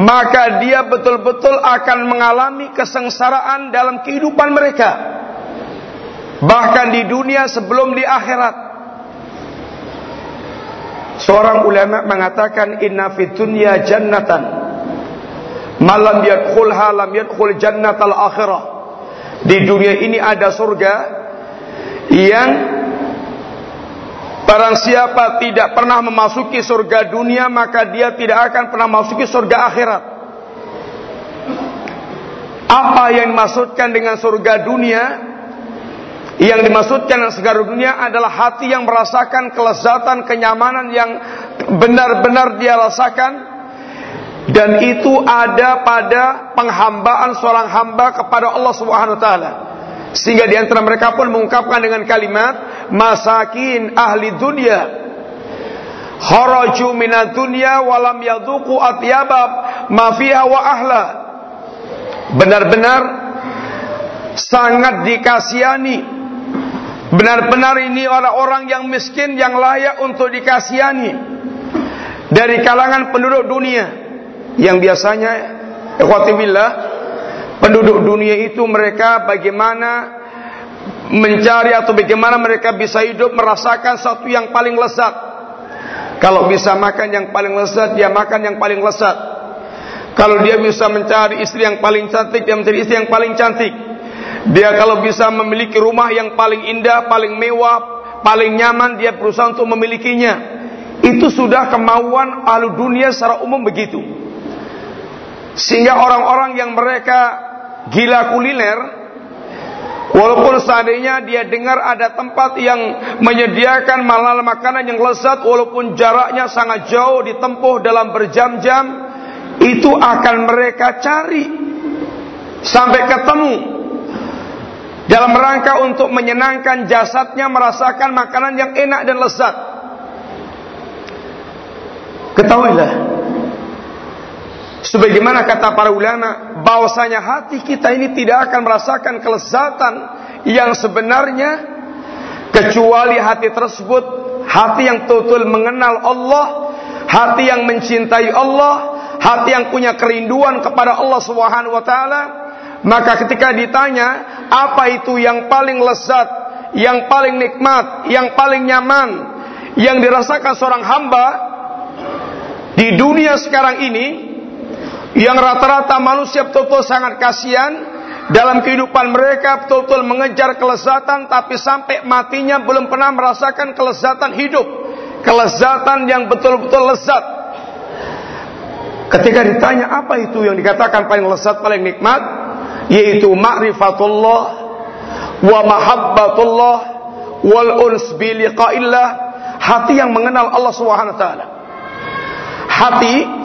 maka dia betul-betul akan mengalami kesengsaraan dalam kehidupan mereka. Bahkan di dunia sebelum di akhirat. Seorang ulama mengatakan inna fid jannatan Malam yadkhulha lam yadkhul jannatal akhirah. Di dunia ini ada surga yang barang siapa tidak pernah memasuki surga dunia maka dia tidak akan pernah memasuki surga akhirat. Apa yang dimaksudkan dengan surga dunia? Yang dimaksudkan dengan surga dunia adalah hati yang merasakan kelezatan, kenyamanan yang benar-benar dia rasakan dan itu ada pada penghambaan seorang hamba kepada Allah Subhanahu wa taala. Sehingga di antara mereka pun mengungkapkan dengan kalimat masakin ahli dunia kharaju minad dunya walam yadhuqu atyaba ma fiha wa ahla. Benar-benar sangat dikasihani. Benar-benar ini orang-orang yang miskin yang layak untuk dikasihani dari kalangan penduduk dunia yang biasanya ikhwati billah penduduk dunia itu mereka bagaimana mencari atau bagaimana mereka bisa hidup merasakan satu yang paling lezat. Kalau bisa makan yang paling lezat dia makan yang paling lezat. Kalau dia bisa mencari istri yang paling cantik dia mencari istri yang paling cantik. Dia kalau bisa memiliki rumah yang paling indah paling mewah paling nyaman dia berusaha untuk memilikinya. Itu sudah kemauan ahlu dunia secara umum begitu sehingga orang-orang yang mereka gila kuliner Walaupun seandainya dia dengar ada tempat yang menyediakan malam makanan yang lezat Walaupun jaraknya sangat jauh ditempuh dalam berjam-jam Itu akan mereka cari Sampai ketemu. Dalam rangka untuk menyenangkan jasadnya Merasakan makanan yang enak dan lezat. Ketahuilah Sebagaimana kata para ulama, bahwasanya hati kita ini tidak akan merasakan kelezatan yang sebenarnya kecuali hati tersebut hati yang total mengenal Allah, hati yang mencintai Allah, hati yang punya kerinduan kepada Allah Subhanahu wa taala. Maka ketika ditanya, apa itu yang paling lezat, yang paling nikmat, yang paling nyaman yang dirasakan seorang hamba di dunia sekarang ini, yang rata-rata manusia betul-betul sangat kasihan dalam kehidupan mereka betul-betul mengejar kelezatan tapi sampai matinya belum pernah merasakan kelezatan hidup. Kelezatan yang betul-betul lezat. Ketika ditanya apa itu yang dikatakan paling lezat paling nikmat yaitu ma'rifatullah wa mahabbatullah wal uns bi hati yang mengenal Allah Subhanahu wa taala. Hati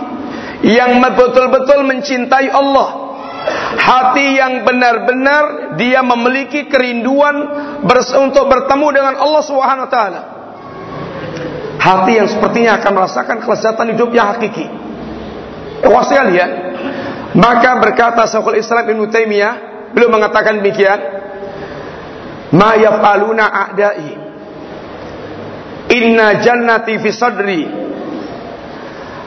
yang betul-betul mencintai Allah. Hati yang benar-benar dia memiliki kerinduan untuk bertemu dengan Allah Subhanahu. Hati yang sepertinya akan merasakan kelezatan hidup yang hakiki. Eh, sekalian, maka berkata Syekhul Islam Ibnu Taimiyah, beliau mengatakan demikian, "Ma yaf'aluna a'da'i Inna jannati fi sadri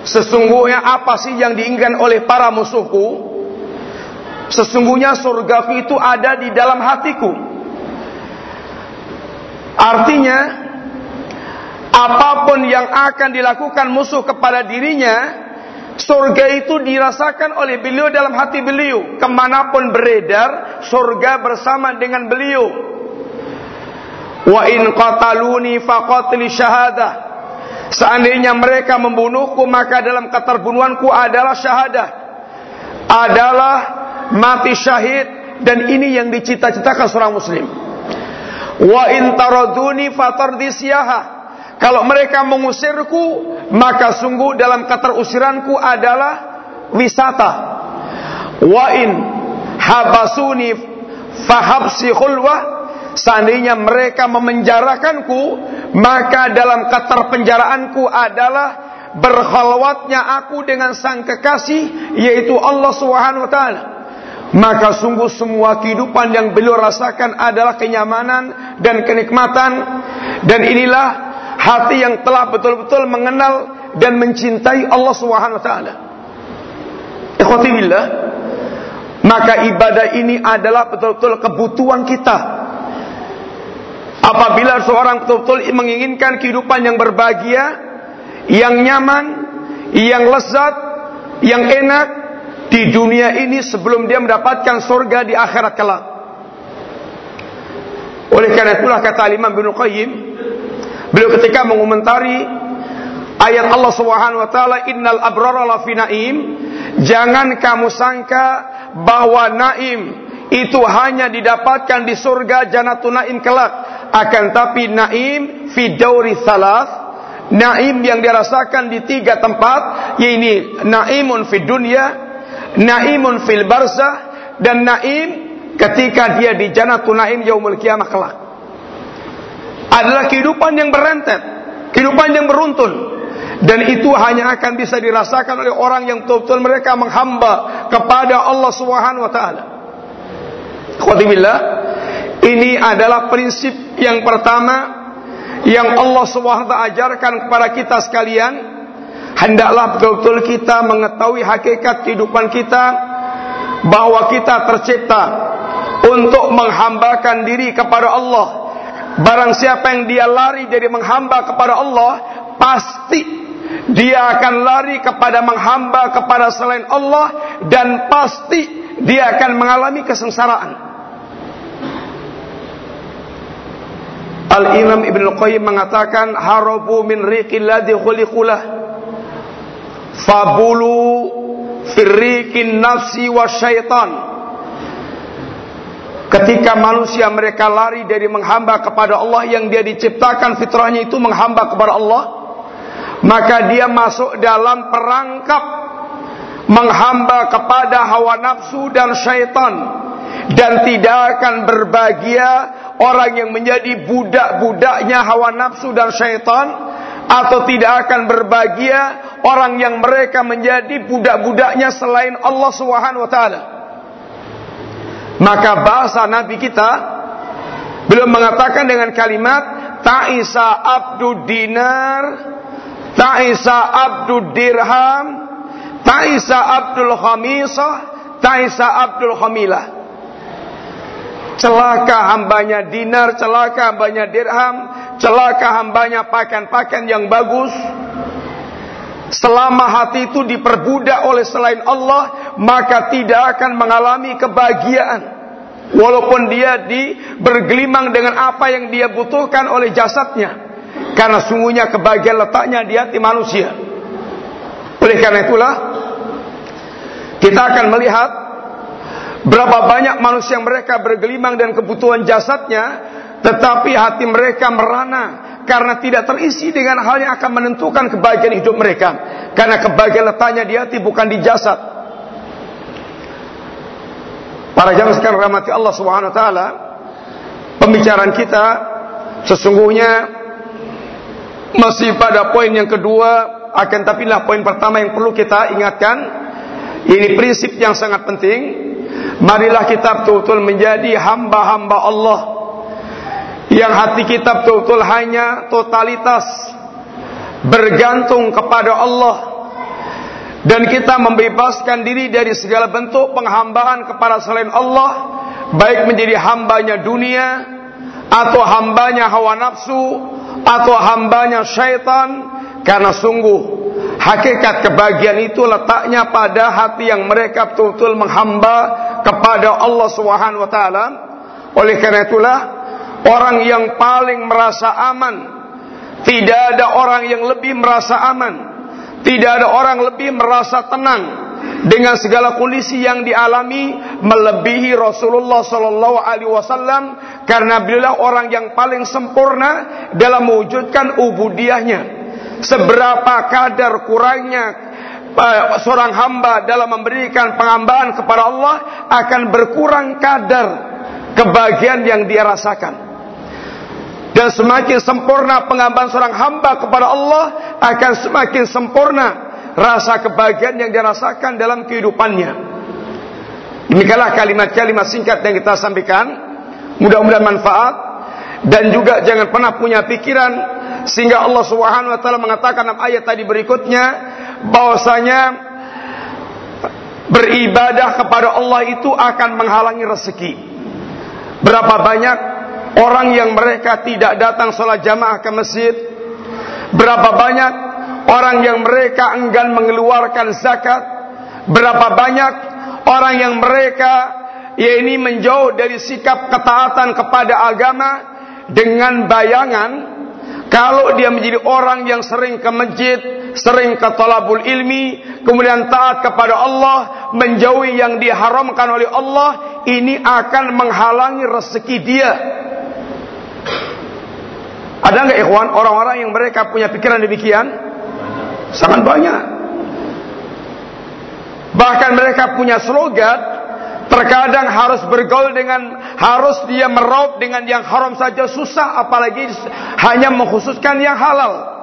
Sesungguhnya apa sih yang diinginkan oleh para musuhku? Sesungguhnya surgaku itu ada di dalam hatiku. Artinya, apa pun yang akan dilakukan musuh kepada dirinya, surga itu dirasakan oleh beliau dalam hati beliau. Ke mana pun beredar, surga bersama dengan beliau. Wa in qataluni faqatli syahadah. Seandainya mereka membunuhku maka dalam keterbunuhanku adalah syahadah. Adalah mati syahid dan ini yang dicita-citakan seorang muslim. Wa in taraduni fatardisyaha. Kalau mereka mengusirku, maka sungguh dalam keterusiranku adalah wisata. Wa in habasuni fahabsi khulwah Seandainya mereka memenjarakanku, maka dalam keterpenjaraanku adalah berkhalwatnya aku dengan sang kekasih yaitu Allah Subhanahu wa taala. Maka sungguh semua kehidupan yang beliau rasakan adalah kenyamanan dan kenikmatan dan inilah hati yang telah betul-betul mengenal dan mencintai Allah Subhanahu wa taala. Ikhwati billah, maka ibadah ini adalah betul-betul kebutuhan kita Apabila seorang betul-betul menginginkan kehidupan yang berbahagia, yang nyaman, yang lezat, yang enak, di dunia ini sebelum dia mendapatkan surga di akhirat kelak. Oleh karena itulah kata Imam bin Qayyim, beliau ketika mengomentari ayat Allah Subhanahu wa taala innal abrara lafi naim, jangan kamu sangka bahwa naim itu hanya didapatkan di surga janatun naim kelak, akan tapi naim fi dauri salas Naim yang dirasakan di tiga tempat yaitu naimun fi dunia naimun fil barzah dan naim ketika dia di jannatun naim yaumul kiamah kelak. Adalah kehidupan yang berentet, kehidupan yang beruntun. Dan itu hanya akan bisa dirasakan oleh orang yang betul-betul mereka menghamba kepada Allah Subhanahu wa taala. Ini adalah prinsip yang pertama yang Allah taala ajarkan kepada kita sekalian Hendaklah betul-betul kita mengetahui hakikat kehidupan kita bahwa kita tercipta untuk menghambakan diri kepada Allah. Barang siapa yang dia lari dari menghamba kepada Allah, pasti dia akan lari kepada menghamba kepada selain Allah dan pasti dia akan mengalami kesengsaraan. Al-Imam Ibn Qayyim mengatakan harabu min riqil ladzi khuliqulah fabulu firrikin nafsi wa syaitan. Ketika manusia mereka lari dari menghamba kepada Allah yang dia diciptakan fitrahnya itu menghamba kepada Allah maka dia masuk dalam perangkap menghamba kepada hawa nafsu dan syaitan. Dan tidak akan berbahagia orang yang menjadi budak-budaknya hawa nafsu dan syaitan atau tidak akan berbahagia orang yang mereka menjadi budak-budaknya selain Allah Subhanahu wa taala. Maka bahasa Nabi kita belum mengatakan dengan kalimat ta'isa abdu dinar, ta'isa abdu dirham, ta'isa abdul khamisah, ta'isa abdul khamilah celaka hambanya dinar, celaka hambanya dirham, celaka hambanya pakaian-pakaian yang bagus. Selama hati itu diperbudak oleh selain Allah, maka tidak akan mengalami kebahagiaan. Walaupun dia di bergelimang dengan apa yang dia butuhkan oleh jasadnya. Karena sungguhnya kebahagiaan letaknya di hati manusia. Oleh karena itulah, kita akan melihat Berapa banyak manusia yang mereka bergelimang dan kebutuhan jasadnya, tetapi hati mereka merana karena tidak terisi dengan hal yang akan menentukan kebahagiaan hidup mereka. Karena kebahagiaan letaknya di hati bukan di jasad. Para jamaah sekalian rahmati Allah Subhanahu wa taala, pembicaraan kita sesungguhnya masih pada poin yang kedua akan tapi lah poin pertama yang perlu kita ingatkan ini prinsip yang sangat penting Marilah kita betul-betul menjadi hamba-hamba Allah. Yang hati kita betul-betul hanya totalitas bergantung kepada Allah. Dan kita membebaskan diri dari segala bentuk penghambaan kepada selain Allah baik menjadi hambanya dunia atau hambanya hawa nafsu atau hambanya syaitan karena sungguh Hakikat kebahagiaan itu letaknya pada hati yang mereka betul-betul menghamba kepada Allah Subhanahu wa taala. Oleh karena itulah orang yang paling merasa aman tidak ada orang yang lebih merasa aman. Tidak ada orang lebih merasa tenang dengan segala kondisi yang dialami melebihi Rasulullah sallallahu alaihi wasallam karena beliau orang yang paling sempurna dalam mewujudkan ubudiyahnya seberapa kadar kurangnya eh, seorang hamba dalam memberikan pengambahan kepada Allah akan berkurang kadar kebahagiaan yang dia rasakan. Dan semakin sempurna pengambahan seorang hamba kepada Allah akan semakin sempurna rasa kebahagiaan yang dirasakan dalam kehidupannya. Demikianlah kalimat-kalimat singkat yang kita sampaikan. Mudah-mudahan manfaat dan juga jangan pernah punya pikiran sehingga Allah Subhanahu wa taala mengatakan dalam ayat tadi berikutnya bahwasanya beribadah kepada Allah itu akan menghalangi rezeki. Berapa banyak orang yang mereka tidak datang sholat jamaah ke masjid? Berapa banyak orang yang mereka enggan mengeluarkan zakat? Berapa banyak orang yang mereka ya ini menjauh dari sikap ketaatan kepada agama dengan bayangan kalau dia menjadi orang yang sering ke masjid, sering ke talabul ilmi, kemudian taat kepada Allah, menjauhi yang diharamkan oleh Allah, ini akan menghalangi rezeki dia. Ada nggak ikhwan orang-orang yang mereka punya pikiran demikian? Sangat banyak. Bahkan mereka punya slogan terkadang harus bergaul dengan harus dia meraup dengan yang haram saja susah apalagi hanya mengkhususkan yang halal.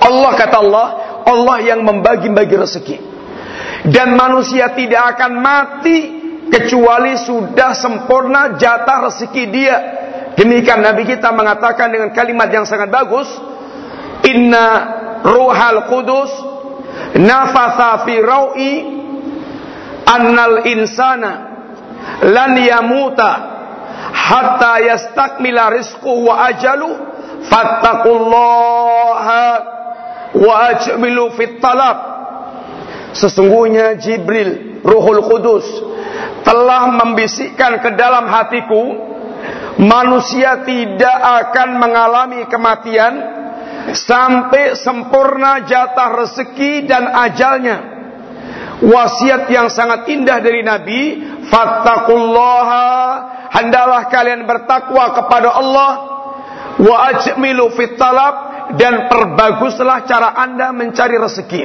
Allah kata Allah, Allah yang membagi-bagi rezeki. Dan manusia tidak akan mati kecuali sudah sempurna jatah rezeki dia. Demikian Nabi kita mengatakan dengan kalimat yang sangat bagus, Inna ruhal kudus nafatha fi rawi annal insana lan yamuta hatta yastakmila rizquhu wa ajalu fattaqullaha wa ajmilu fit talab sesungguhnya Jibril Ruhul Kudus telah membisikkan ke dalam hatiku manusia tidak akan mengalami kematian sampai sempurna jatah rezeki dan ajalnya. Wasiat yang sangat indah dari Nabi, fattaqullaha, hendalah kalian bertakwa kepada Allah, wa ajmilu fit talab. Dan perbaguslah cara Anda mencari rezeki.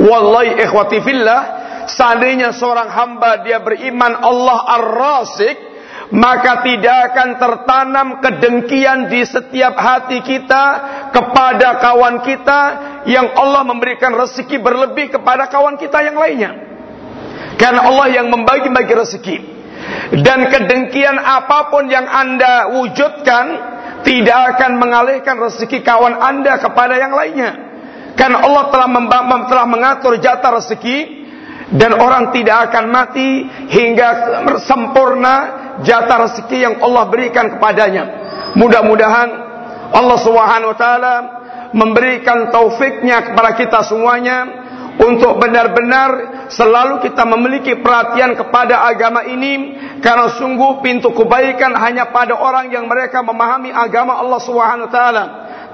Wallahi ikhwati fillah, seandainya seorang hamba dia beriman Allah Ar-Rasik, maka tidak akan tertanam kedengkian di setiap hati kita kepada kawan kita yang Allah memberikan rezeki berlebih kepada kawan kita yang lainnya. Karena Allah yang membagi-bagi rezeki. Dan kedengkian apa pun yang Anda wujudkan tidak akan mengalihkan rezeki kawan Anda kepada yang lainnya. Karena Allah telah, telah mengatur jatah rezeki dan orang tidak akan mati hingga sempurna jatah rezeki yang Allah berikan kepadanya. Mudah-mudahan Allah Subhanahu wa taala memberikan taufiknya kepada kita semuanya untuk benar-benar selalu kita memiliki perhatian kepada agama ini karena sungguh pintu kebaikan hanya pada orang yang mereka memahami agama Allah Subhanahu wa taala.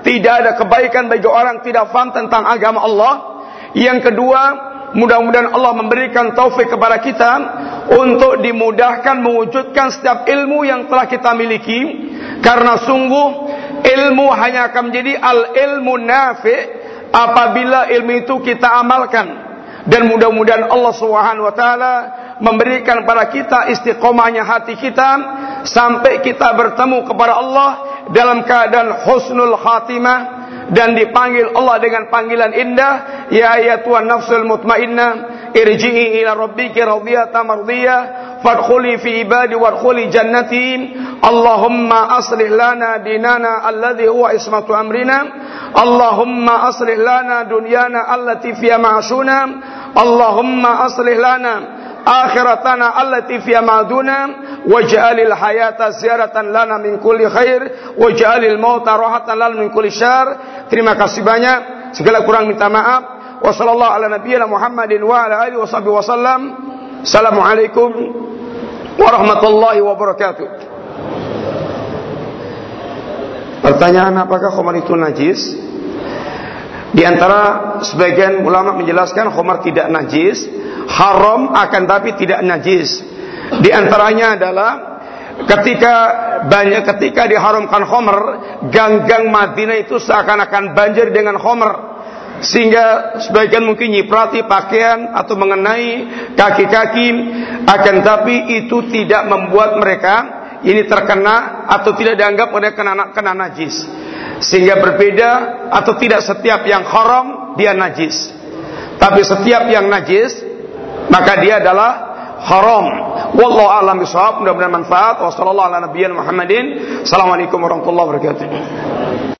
Tidak ada kebaikan bagi orang tidak faham tentang agama Allah. Yang kedua, Mudah-mudahan Allah memberikan taufik kepada kita untuk dimudahkan mewujudkan setiap ilmu yang telah kita miliki. Karena sungguh ilmu hanya akan menjadi al ilmu nafi apabila ilmu itu kita amalkan. Dan mudah-mudahan Allah Subhanahu wa taala memberikan kepada kita istiqomahnya hati kita sampai kita bertemu kepada Allah dalam keadaan husnul khatimah dan dipanggil Allah dengan panggilan indah ya ayatuhan nafsul mutmainnah irji'i ila rabbiki radiyatan mardiyah fadkhuli fi ibadi wadkhuli jannati Allahumma aslih lana dinana alladhi huwa ismatu amrina. Allahumma aslih lana dunyana allati fiha ma'ashuna. Allahumma aslih lana akhiratana allati fiha ma'duna waj'alil hayata ziyaratan lana min kulli khair waj'alil mauta rahatan lana min kulli syar terima kasih banyak. Segala kurang minta maaf. Wa sallallahu ala nabiyyina Muhammadin wa ala alihi washabihi wasallam assalamualaikum warahmatullahi wabarakatuh. Pertanyaan apakah khamar itu najis? Di antara sebagian ulama menjelaskan khamar tidak najis, haram akan tapi tidak najis. Di antaranya adalah ketika banyak ketika diharamkan khamr, gang-gang Madinah itu seakan-akan banjir dengan khamr. Sehingga sebagian mungkin nyiprati pakaian atau mengenai kaki-kaki akan tapi itu tidak membuat mereka ini terkena atau tidak dianggap mereka kena, kena najis. Sehingga berbeda atau tidak setiap yang haram dia najis. Tapi setiap yang najis maka dia adalah haram. Wallahu a'lam bishawab. Mudah-mudahan manfaat. Wassallallahu ala Muhammadin. Warahmatullahi wabarakatuh.